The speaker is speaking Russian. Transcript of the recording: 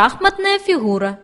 шахматная фигура.